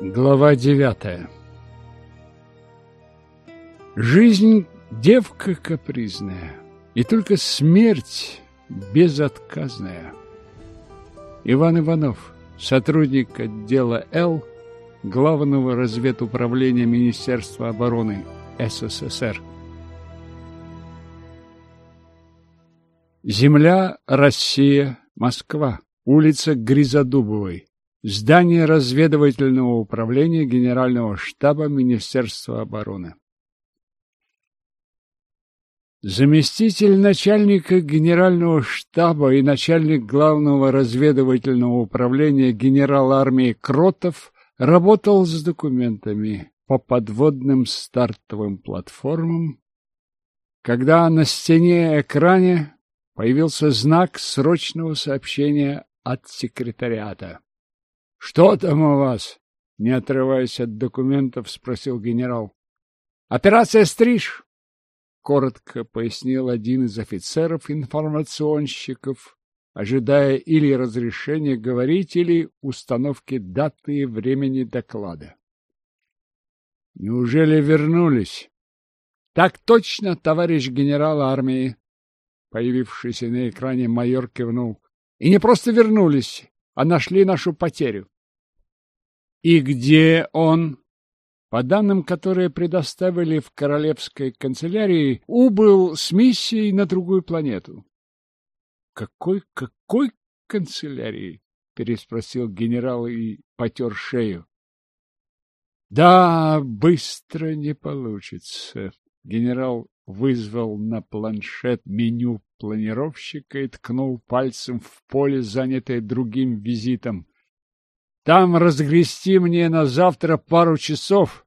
Глава девятая Жизнь – девка капризная, и только смерть безотказная. Иван Иванов, сотрудник отдела «Л», Главного разведуправления Министерства обороны СССР. Земля, Россия, Москва. Улица Гризодубовой. Здание разведывательного управления Генерального штаба Министерства обороны. Заместитель начальника Генерального штаба и начальник Главного разведывательного управления генерал армии Кротов работал с документами по подводным стартовым платформам, когда на стене экране появился знак срочного сообщения от секретариата. — Что там у вас? — не отрываясь от документов, спросил генерал. — Операция «Стриж», — коротко пояснил один из офицеров-информационщиков, ожидая или разрешения говорить, или установки даты и времени доклада. — Неужели вернулись? — Так точно, товарищ генерал армии! Появившийся на экране майор кивнул. — И не просто вернулись, а нашли нашу потерю. И где он? По данным, которые предоставили в королевской канцелярии, убыл с миссией на другую планету. Какой, какой канцелярии? переспросил генерал и потер шею. Да, быстро не получится. Генерал вызвал на планшет меню планировщика и ткнул пальцем в поле, занятое другим визитом. Там разгрести мне на завтра пару часов.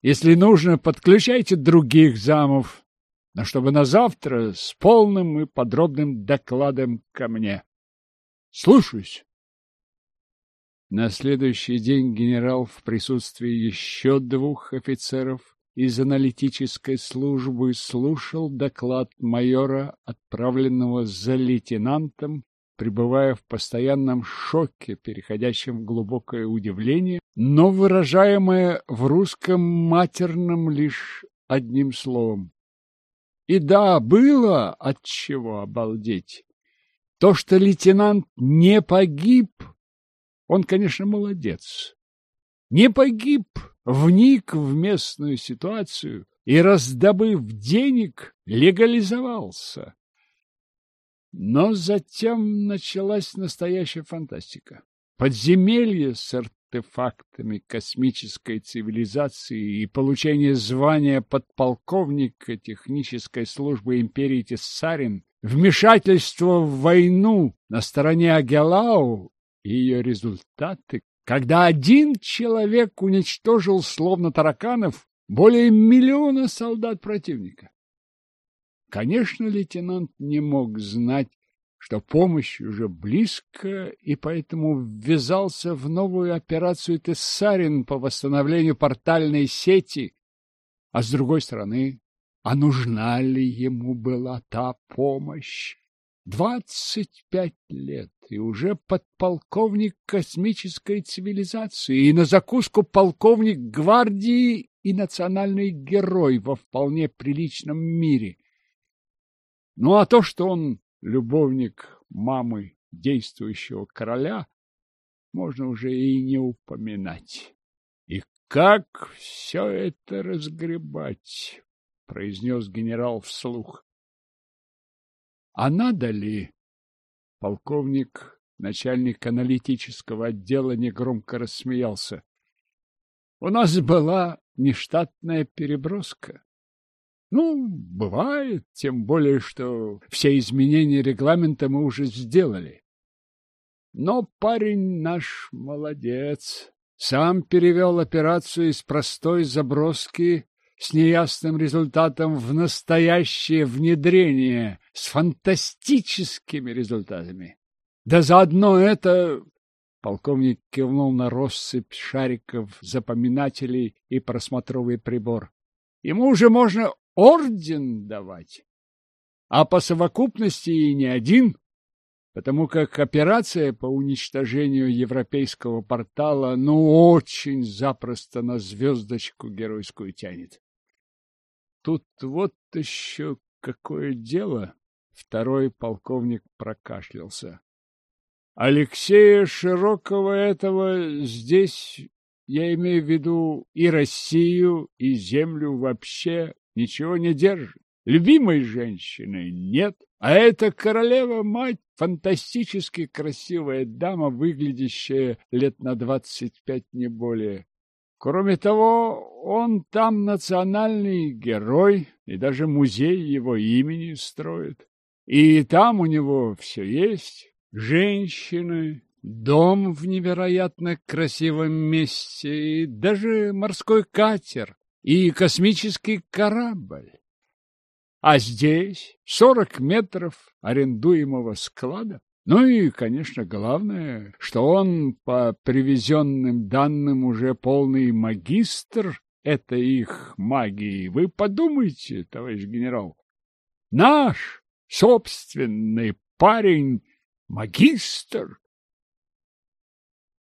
Если нужно, подключайте других замов, но чтобы на завтра с полным и подробным докладом ко мне. Слушаюсь. На следующий день генерал в присутствии еще двух офицеров из аналитической службы слушал доклад майора, отправленного за лейтенантом, пребывая в постоянном шоке, переходящем в глубокое удивление, но выражаемое в русском матерном лишь одним словом. И да, было от чего обалдеть. То, что лейтенант не погиб, он, конечно, молодец. Не погиб, вник в местную ситуацию и, раздобыв денег, легализовался. Но затем началась настоящая фантастика. Подземелье с артефактами космической цивилизации и получение звания подполковника технической службы империи Тессарин, вмешательство в войну на стороне Агелау и ее результаты, когда один человек уничтожил, словно тараканов, более миллиона солдат противника. Конечно, лейтенант не мог знать, что помощь уже близко, и поэтому ввязался в новую операцию Тессарин по восстановлению портальной сети. А с другой стороны, а нужна ли ему была та помощь? Двадцать пять лет, и уже подполковник космической цивилизации, и на закуску полковник гвардии и национальный герой во вполне приличном мире. Ну а то, что он любовник мамы действующего короля, можно уже и не упоминать. И как все это разгребать? произнес генерал вслух. А надо ли? Полковник, начальник аналитического отдела, негромко рассмеялся. У нас была нештатная переброска. Ну, бывает, тем более, что все изменения регламента мы уже сделали. Но парень наш молодец. Сам перевел операцию из простой заброски с неясным результатом в настоящее внедрение с фантастическими результатами. Да заодно это... Полковник кивнул на россыпь шариков, запоминателей и просмотровый прибор. Ему уже можно орден давать. А по совокупности и не один. потому как операция по уничтожению европейского портала ну очень запросто на звездочку геройскую тянет. Тут вот еще какое дело. Второй полковник прокашлялся. Алексея Широкого этого здесь, я имею в виду и Россию, и землю вообще, ничего не держит. Любимой женщины нет, а эта королева-мать фантастически красивая дама, выглядящая лет на двадцать пять не более. Кроме того, он там национальный герой, и даже музей его имени строит. И там у него все есть. Женщины, дом в невероятно красивом месте, и даже морской катер, и космический корабль. А здесь сорок метров арендуемого склада. Ну и, конечно, главное, что он, по привезенным данным, уже полный магистр этой их магии. Вы подумайте, товарищ генерал. Наш собственный парень магистр.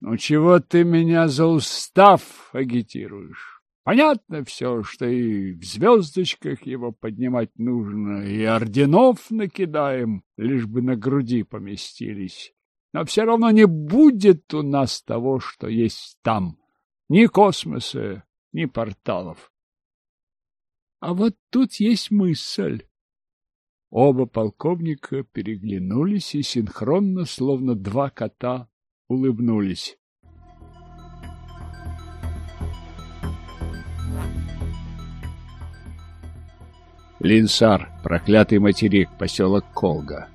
Ну чего ты меня за устав агитируешь? Понятно все, что и в звездочках его поднимать нужно, и орденов накидаем, лишь бы на груди поместились. Но все равно не будет у нас того, что есть там. Ни космоса, ни порталов. А вот тут есть мысль. Оба полковника переглянулись и синхронно, словно два кота, улыбнулись. Линсар, проклятый материк, поселок Колга.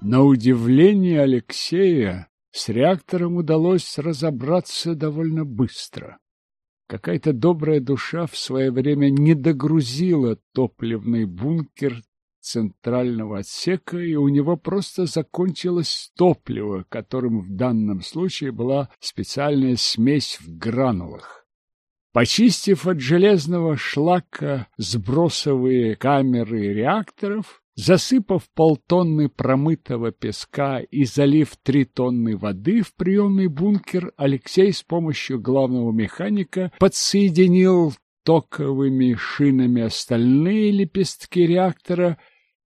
На удивление Алексея с реактором удалось разобраться довольно быстро. Какая-то добрая душа в свое время не догрузила топливный бункер центрального отсека, и у него просто закончилось топливо, которым в данном случае была специальная смесь в гранулах. Почистив от железного шлака сбросовые камеры реакторов, засыпав полтонны промытого песка и залив три тонны воды в приемный бункер, Алексей с помощью главного механика подсоединил токовыми шинами остальные лепестки реактора,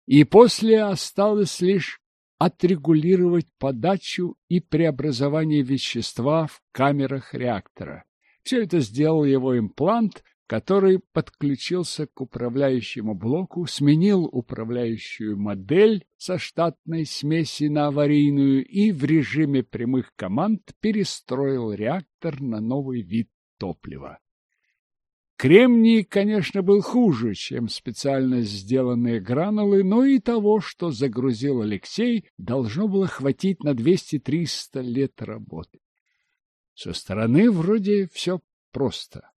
и после осталось лишь отрегулировать подачу и преобразование вещества в камерах реактора. Все это сделал его имплант, который подключился к управляющему блоку, сменил управляющую модель со штатной смеси на аварийную и в режиме прямых команд перестроил реактор на новый вид топлива. Кремний, конечно, был хуже, чем специально сделанные гранулы, но и того, что загрузил Алексей, должно было хватить на 200-300 лет работы. Со стороны вроде все просто.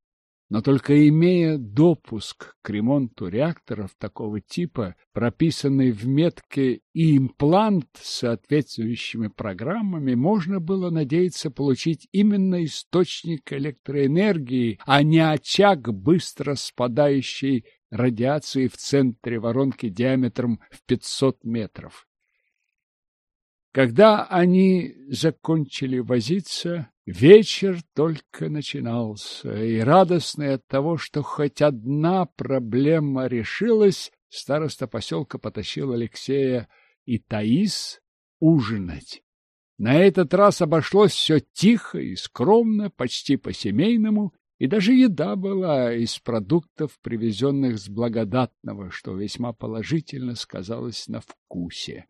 Но только имея допуск к ремонту реакторов такого типа, прописанный в метке и имплант с соответствующими программами, можно было надеяться получить именно источник электроэнергии, а не очаг быстро спадающей радиации в центре воронки диаметром в 500 метров. Когда они закончили возиться, вечер только начинался, и радостный от того, что хоть одна проблема решилась, староста поселка потащил Алексея и Таис ужинать. На этот раз обошлось все тихо и скромно, почти по-семейному, и даже еда была из продуктов, привезенных с благодатного, что весьма положительно сказалось на вкусе.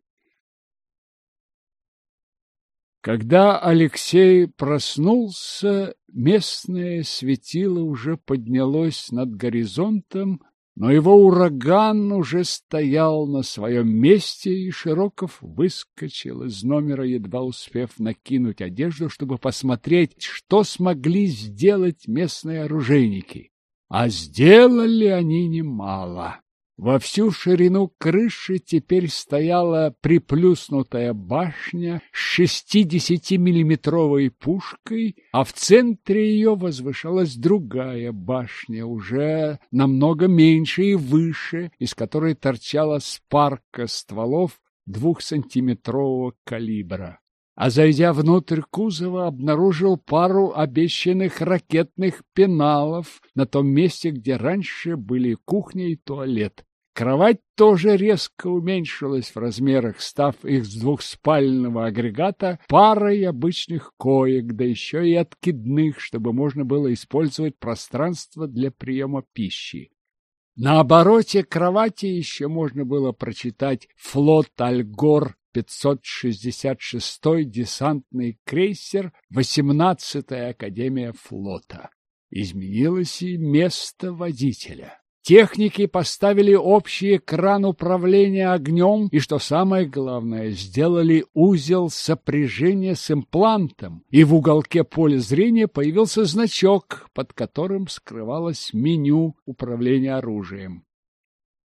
Когда Алексей проснулся, местное светило уже поднялось над горизонтом, но его ураган уже стоял на своем месте, и Широков выскочил из номера, едва успев накинуть одежду, чтобы посмотреть, что смогли сделать местные оружейники. А сделали они немало. Во всю ширину крыши теперь стояла приплюснутая башня с 60-миллиметровой пушкой, а в центре ее возвышалась другая башня, уже намного меньше и выше, из которой торчала спарка стволов двухсантиметрового калибра а зайдя внутрь кузова, обнаружил пару обещанных ракетных пеналов на том месте, где раньше были кухня и туалет. Кровать тоже резко уменьшилась в размерах, став из двухспального агрегата парой обычных коек, да еще и откидных, чтобы можно было использовать пространство для приема пищи. На обороте кровати еще можно было прочитать «Флот Альгор 566-й десантный крейсер 18-я Академия флота. Изменилось и место водителя. Техники поставили общий экран управления огнем и, что самое главное, сделали узел сопряжения с имплантом, и в уголке поля зрения появился значок, под которым скрывалось меню управления оружием.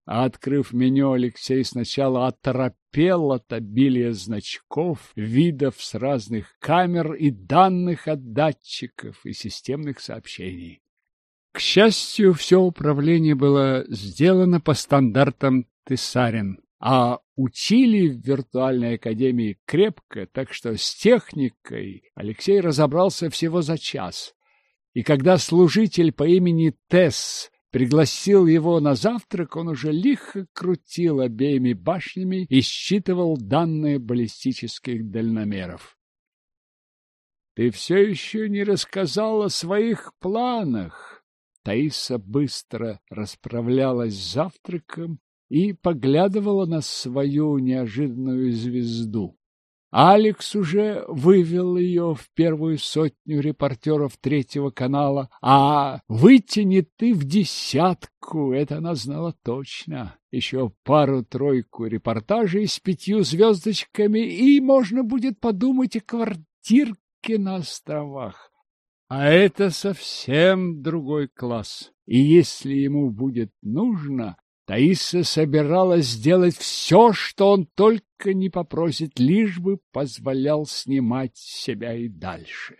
А открыв меню, Алексей сначала оторопел от обилия значков, видов с разных камер и данных от датчиков и системных сообщений. К счастью, все управление было сделано по стандартам Тессарин, а учили в виртуальной академии крепко, так что с техникой Алексей разобрался всего за час. И когда служитель по имени Тесс пригласил его на завтрак, он уже лихо крутил обеими башнями и считывал данные баллистических дальномеров. «Ты все еще не рассказал о своих планах!» Таиса быстро расправлялась с завтраком и поглядывала на свою неожиданную звезду. Алекс уже вывел ее в первую сотню репортеров третьего канала, а вытянет ты в десятку, это она знала точно. Еще пару-тройку репортажей с пятью звездочками, и можно будет подумать о квартирке на островах. А это совсем другой класс. И если ему будет нужно, Таиса собиралась сделать все, что он только не попросит, лишь бы позволял снимать себя и дальше.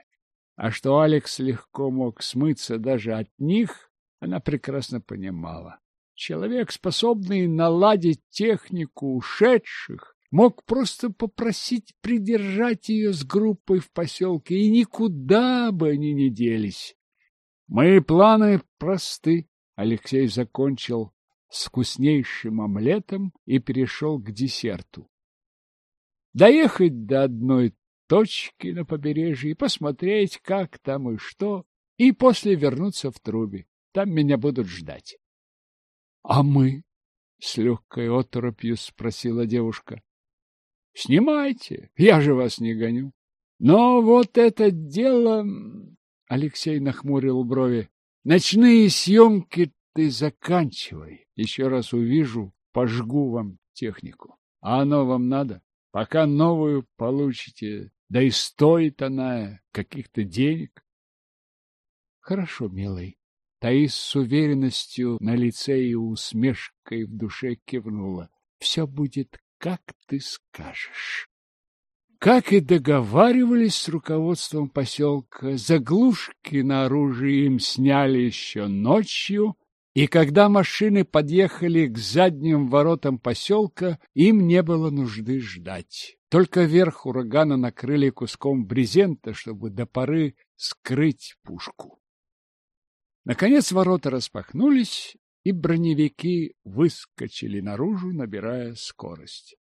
А что Алекс легко мог смыться даже от них, она прекрасно понимала. Человек, способный наладить технику ушедших, мог просто попросить придержать ее с группой в поселке, и никуда бы они не делись. Мои планы просты. Алексей закончил с вкуснейшим омлетом и перешел к десерту. Доехать до одной точки на побережье и посмотреть, как там и что, и после вернуться в трубе. Там меня будут ждать. — А мы? — с легкой оторопью спросила девушка. — Снимайте, я же вас не гоню. Но вот это дело... Алексей нахмурил брови. Ночные съемки ты заканчивай. Еще раз увижу, пожгу вам технику. А оно вам надо? Пока новую получите, да и стоит она каких-то денег. Хорошо, милый. Таис с уверенностью на лице и усмешкой в душе кивнула. Все будет, как ты скажешь. Как и договаривались с руководством поселка, заглушки на оружие им сняли еще ночью, и когда машины подъехали к задним воротам поселка, им не было нужды ждать. Только верх урагана накрыли куском брезента, чтобы до поры скрыть пушку. Наконец ворота распахнулись, и броневики выскочили наружу, набирая скорость.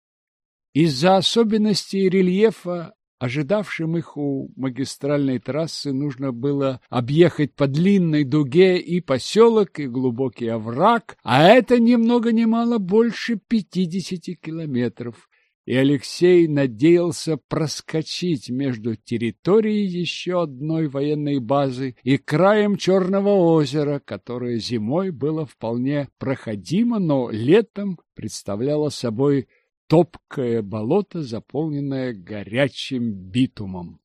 Из-за особенностей рельефа Ожидавшим их у магистральной трассы нужно было объехать по длинной дуге и поселок, и глубокий овраг, а это ни много ни мало больше пятидесяти километров. И Алексей надеялся проскочить между территорией еще одной военной базы и краем Черного озера, которое зимой было вполне проходимо, но летом представляло собой топкое болото, заполненное горячим битумом.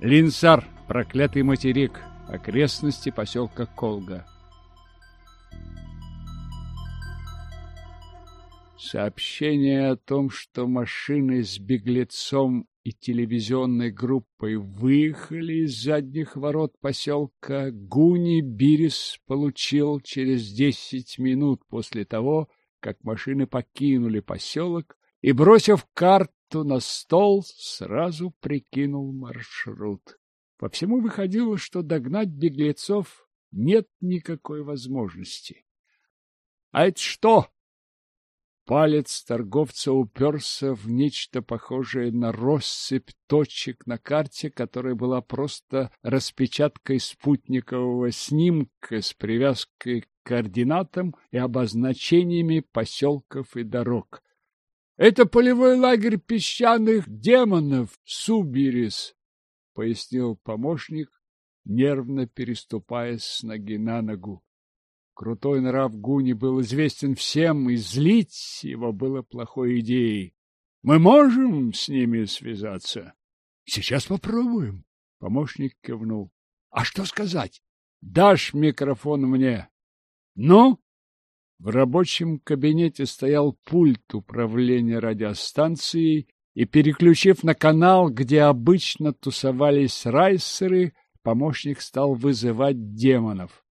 Линсар проклятый материк, окрестности поселка Колга. Сообщение о том, что машины с беглецом и телевизионной группой выехали из задних ворот поселка Гуни Бирис получил через десять минут после того, как машины покинули поселок и, бросив карту на стол, сразу прикинул маршрут. По всему выходило, что догнать беглецов нет никакой возможности. — А это что? Палец торговца уперся в нечто похожее на россыпь точек на карте, которая была просто распечаткой спутникового снимка с привязкой к координатам и обозначениями поселков и дорог. «Это полевой лагерь песчаных демонов, Субирис», — пояснил помощник, нервно переступая с ноги на ногу. Крутой нрав Гуни был известен всем, и злить его было плохой идеей. Мы можем с ними связаться? Сейчас попробуем. Помощник кивнул. А что сказать? Дашь микрофон мне? Ну? В рабочем кабинете стоял пульт управления радиостанцией, и, переключив на канал, где обычно тусовались райсеры, помощник стал вызывать демонов.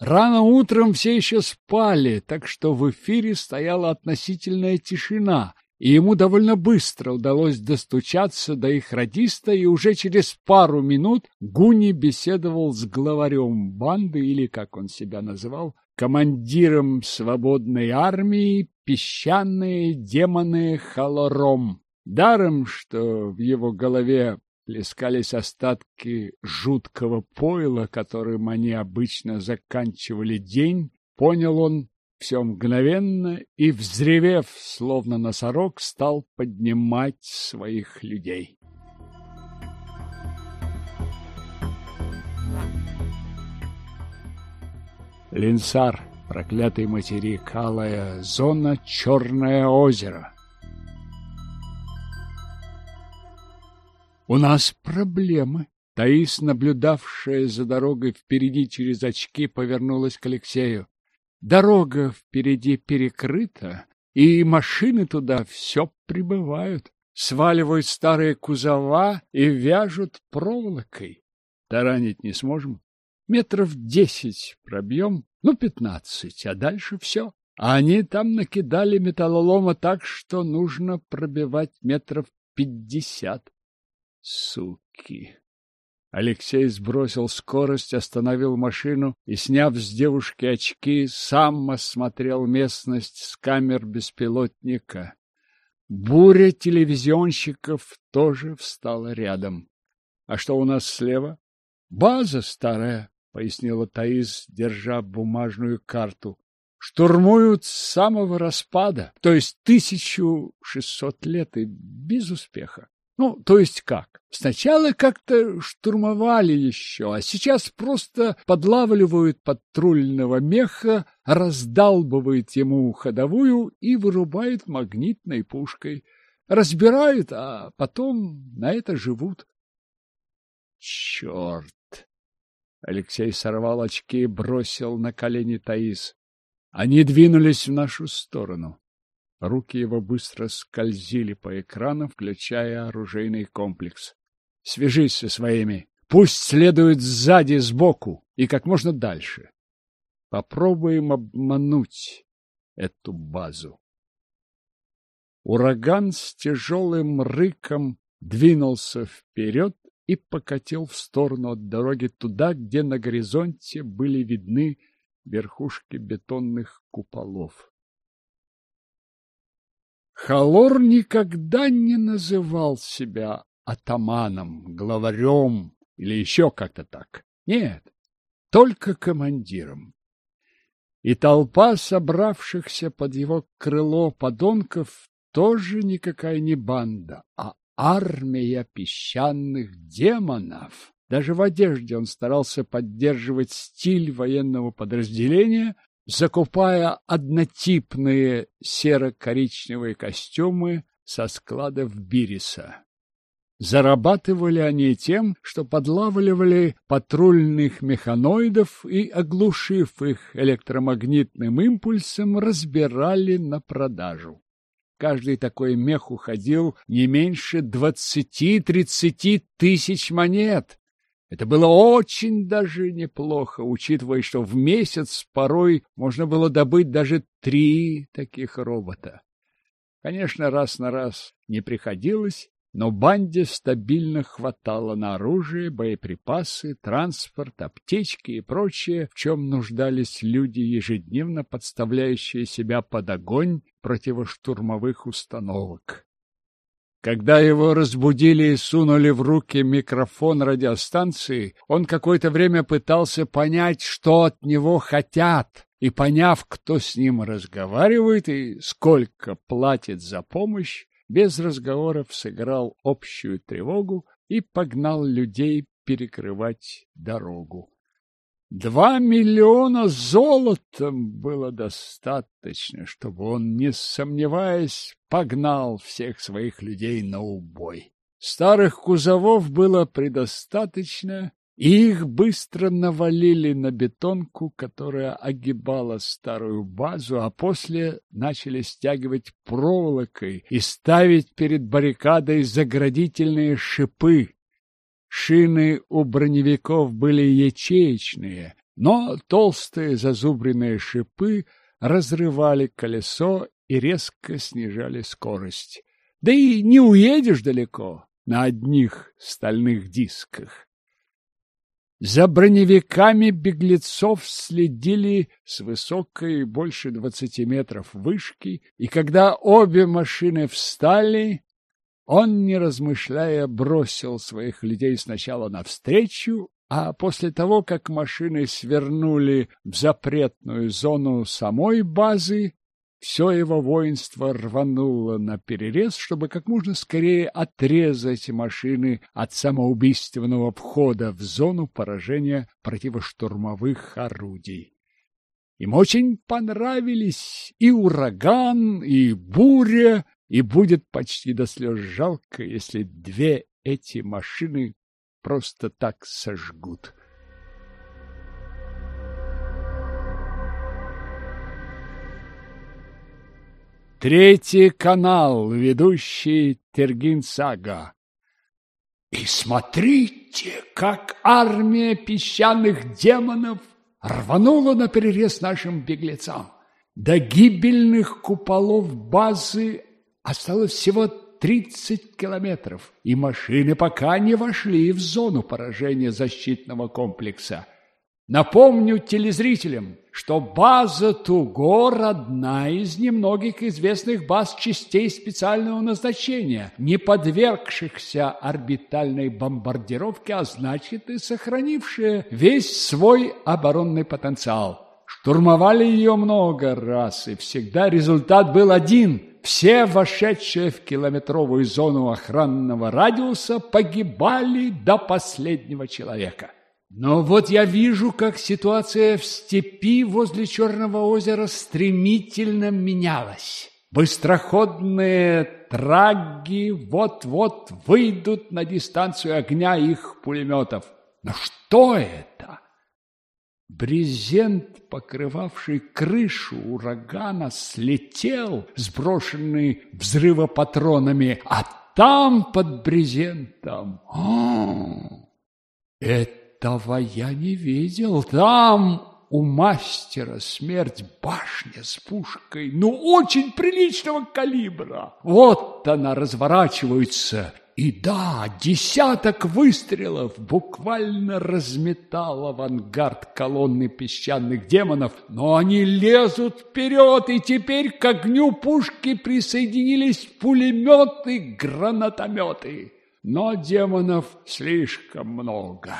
Рано утром все еще спали, так что в эфире стояла относительная тишина, и ему довольно быстро удалось достучаться до их радиста, и уже через пару минут Гуни беседовал с главарем банды, или, как он себя называл, командиром свободной армии «Песчаные демоны Халором». Даром, что в его голове плескались остатки жуткого пойла, которым они обычно заканчивали день, понял он все мгновенно и, взревев, словно носорог, стал поднимать своих людей. Линсар, проклятый материк, алая зона, черное озеро. У нас проблемы. Таис, наблюдавшая за дорогой впереди через очки, повернулась к Алексею. Дорога впереди перекрыта, и машины туда все прибывают, сваливают старые кузова и вяжут проволокой. Таранить не сможем. Метров десять пробьем, ну, пятнадцать, а дальше все. А они там накидали металлолома так, что нужно пробивать метров пятьдесят. Суки! Алексей сбросил скорость, остановил машину и, сняв с девушки очки, сам осмотрел местность с камер беспилотника. Буря телевизионщиков тоже встала рядом. — А что у нас слева? — База старая, — пояснила Таис, держа бумажную карту. — Штурмуют с самого распада, то есть тысячу шестьсот лет и без успеха. Ну, то есть как? Сначала как-то штурмовали еще, а сейчас просто подлавливают патрульного меха, раздалбывают ему ходовую и вырубают магнитной пушкой. Разбирают, а потом на это живут. Черт! Алексей сорвал очки и бросил на колени Таис. Они двинулись в нашу сторону. Руки его быстро скользили по экрану, включая оружейный комплекс. «Свяжись со своими! Пусть следуют сзади, сбоку и как можно дальше. Попробуем обмануть эту базу». Ураган с тяжелым рыком двинулся вперед и покатил в сторону от дороги туда, где на горизонте были видны верхушки бетонных куполов. Халор никогда не называл себя атаманом, главарем или еще как-то так. Нет, только командиром. И толпа собравшихся под его крыло подонков тоже никакая не банда, а армия песчаных демонов. Даже в одежде он старался поддерживать стиль военного подразделения, закупая однотипные серо-коричневые костюмы со складов Бириса. Зарабатывали они тем, что подлавливали патрульных механоидов и, оглушив их электромагнитным импульсом, разбирали на продажу. Каждый такой мех уходил не меньше двадцати-тридцати тысяч монет. Это было очень даже неплохо, учитывая, что в месяц порой можно было добыть даже три таких робота. Конечно, раз на раз не приходилось, но банде стабильно хватало на оружие, боеприпасы, транспорт, аптечки и прочее, в чем нуждались люди, ежедневно подставляющие себя под огонь противоштурмовых установок. Когда его разбудили и сунули в руки микрофон радиостанции, он какое-то время пытался понять, что от него хотят, и, поняв, кто с ним разговаривает и сколько платит за помощь, без разговоров сыграл общую тревогу и погнал людей перекрывать дорогу. Два миллиона золотом было достаточно, чтобы он, не сомневаясь, погнал всех своих людей на убой. Старых кузовов было предостаточно, их быстро навалили на бетонку, которая огибала старую базу, а после начали стягивать проволокой и ставить перед баррикадой заградительные шипы. Шины у броневиков были ячеечные, но толстые зазубренные шипы разрывали колесо и резко снижали скорость. Да и не уедешь далеко на одних стальных дисках. За броневиками беглецов следили с высокой, больше двадцати метров вышки, и когда обе машины встали, он, не размышляя, бросил своих людей сначала навстречу, а после того, как машины свернули в запретную зону самой базы, все его воинство рвануло на перерез, чтобы как можно скорее отрезать машины от самоубийственного входа в зону поражения противоштурмовых орудий. Им очень понравились и ураган, и буря, и будет почти до слез жалко, если две эти машины просто так сожгут. Третий канал, ведущий Тергин-Сага. И смотрите, как армия песчаных демонов рванула на перерез нашим беглецам. До гибельных куполов базы осталось всего 30 километров, и машины пока не вошли в зону поражения защитного комплекса. Напомню телезрителям, что база Тугор – одна из немногих известных баз частей специального назначения, не подвергшихся орбитальной бомбардировке, а значит и сохранившая весь свой оборонный потенциал. Штурмовали ее много раз, и всегда результат был один – все вошедшие в километровую зону охранного радиуса погибали до последнего человека. Но вот я вижу, как ситуация в степи возле Черного озера стремительно менялась. Быстроходные траги вот-вот выйдут на дистанцию огня их пулеметов. Но что это? Брезент, покрывавший крышу урагана, слетел, сброшенный взрывопатронами, а там под брезентом... О, это этого я не видел. Там у мастера смерть башня с пушкой, ну, очень приличного калибра. Вот она разворачивается, и да, десяток выстрелов буквально разметал авангард колонны песчаных демонов, но они лезут вперед, и теперь к огню пушки присоединились пулеметы, гранатометы. Но демонов слишком много.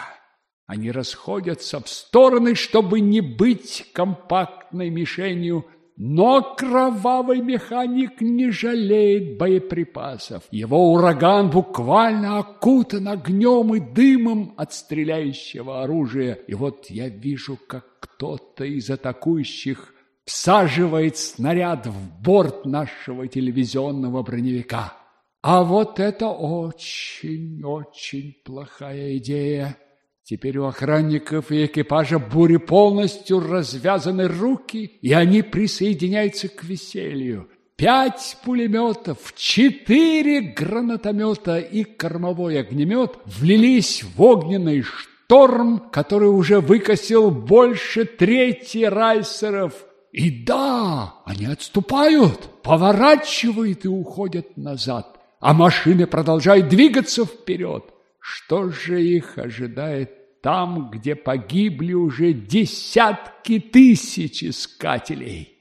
Они расходятся в стороны, чтобы не быть компактной мишенью, но кровавый механик не жалеет боеприпасов. Его ураган буквально окутан огнем и дымом от стреляющего оружия. И вот я вижу, как кто-то из атакующих всаживает снаряд в борт нашего телевизионного броневика. А вот это очень-очень плохая идея. Теперь у охранников и экипажа бури полностью развязаны руки, и они присоединяются к веселью. Пять пулеметов, четыре гранатомета и кормовой огнемет влились в огненный шторм, который уже выкосил больше трети райсеров. И да, они отступают, поворачивают и уходят назад, а машины продолжают двигаться вперед. Что же их ожидает там, где погибли уже десятки тысяч искателей?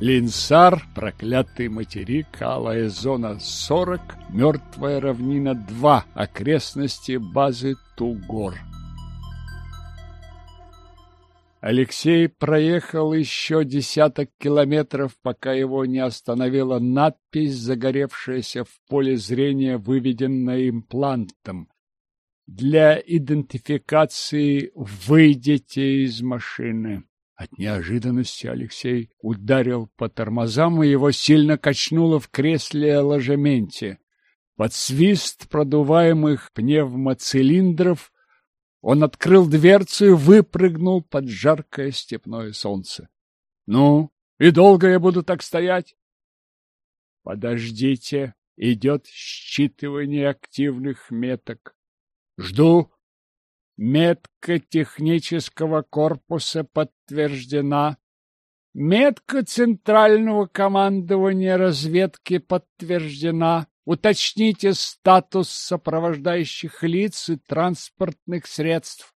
Линсар, проклятый материк, алая зона 40, мертвая равнина 2, окрестности базы Тугор. Алексей проехал еще десяток километров, пока его не остановила надпись, загоревшаяся в поле зрения, выведенная имплантом. Для идентификации «Выйдите из машины». От неожиданности Алексей ударил по тормозам, и его сильно качнуло в кресле ложементе. Под свист продуваемых пневмоцилиндров он открыл дверцу и выпрыгнул под жаркое степное солнце. — Ну, и долго я буду так стоять? — Подождите, идет считывание активных меток. — Жду. Метка технического корпуса подтверждена. Метка Центрального командования разведки подтверждена. Уточните статус сопровождающих лиц и транспортных средств.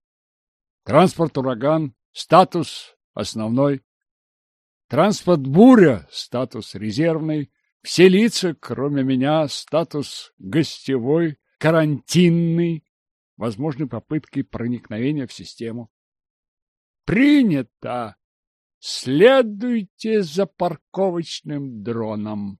Транспорт «Ураган», статус основной. Транспорт «Буря», статус резервный. Все лица, кроме меня, статус гостевой, карантинный. Возможны попытки проникновения в систему. Принято! Следуйте за парковочным дроном.